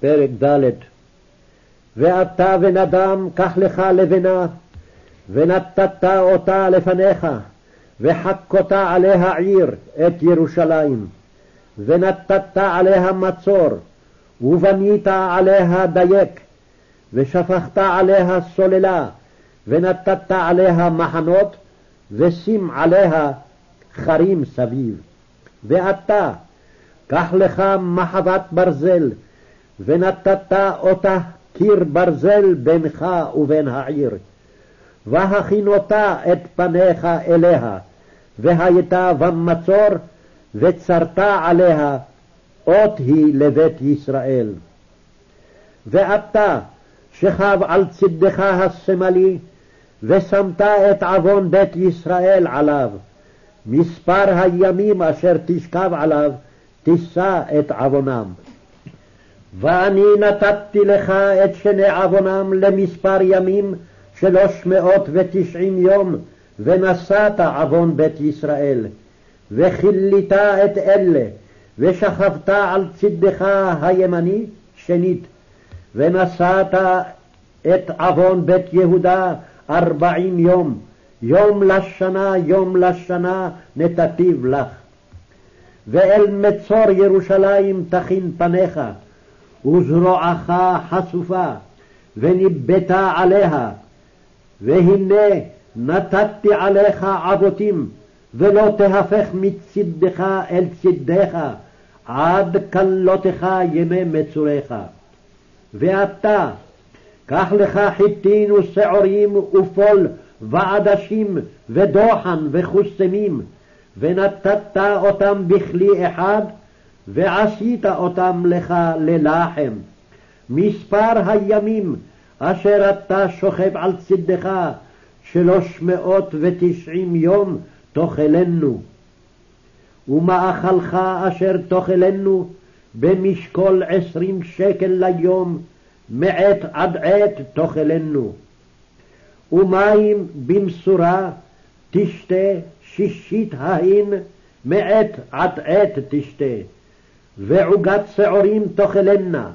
פרק ד' ואתה בן אדם, קח לך לבנה, ונתת אותה לפניך, וחכותה עליה עיר, את ירושלים. ונתת עליה מצור, ובנית עליה דייק, ושפכת עליה סוללה, ונתת עליה מחנות, ושים עליה חרים סביב. ואתה, קח לך מחבת ברזל, ונתת אותה קיר ברזל בינך ובין העיר. והכין אותה את פניך אליה, והייתה במצור, וצרת עליה, אות היא לבית ישראל. ואתה, שכב על צדך השמאלי, ושמת את עוון בית ישראל עליו. מספר הימים אשר תשכב עליו, תישא את עוונם. ואני נתתי לך את שני עוונם למספר ימים שלוש מאות ותשעים יום, ונשאת עוון בית ישראל. וכילית את אלה, ושכבת על צדך הימני שנית, ונשאת את עוון בית יהודה ארבעים יום, יום לשנה, יום לשנה נתתיו לך. ואל מצור ירושלים תכין פניך, וזרועך חשופה, וניבאת עליה, והנה נתתי עליך עבותים, ולא תהפך מצדך אל צדך, עד כלותך ימי מצוריך. ואתה, קח לך חיטין ושעורים ופול ועדשים ודוחן וחוסמים, ונתת אותם בכלי אחד, ועשית אותם לך ללחם. מספר הימים אשר אתה שוכב על צדך, שלוש מאות ותשעים יום תאכלנו. ומאכלך אשר תאכלנו במשקול עשרים שקל ליום, מעת עד עת תאכלנו. ומים במשורה תשתה שישית ההין, מעת עד עת תשתה. ועוגת שעורים תאכלנה,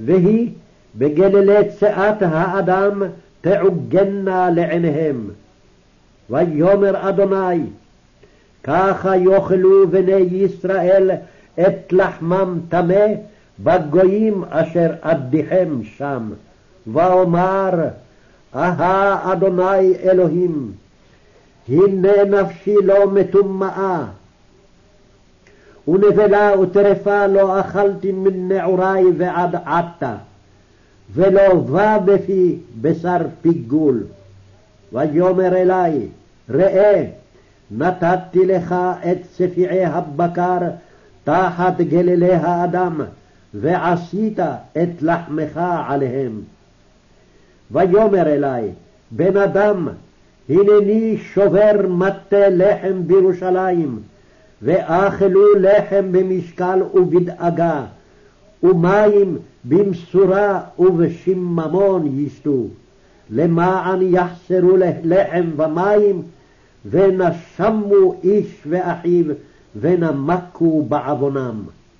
והיא בגללי צאת האדם תעוגנה לעיניהם. ויאמר אדוני, ככה יאכלו בני ישראל את לחמם טמא בגויים אשר אדיכם שם. ואומר, אהה אדוני אלוהים, הנה נפשי לא מטומאה, ונבלה וטרפה לא אכלתי מנעורי ועד עתה, ולא בא בפי בשר פיגול. ויאמר אלי, ראה, נתתי לך את צפיעי הבקר תחת גללי האדם, ועשית את לחמך עליהם. ויאמר אלי, בן אדם, הנני שובר מטה לחם בירושלים, ואכלו לחם במשקל ובדאגה, ומים במשורה ובשיממון ישתו, למען יחסרו לחם ומים, ונשמו איש ואחיו, ונמקו בעוונם.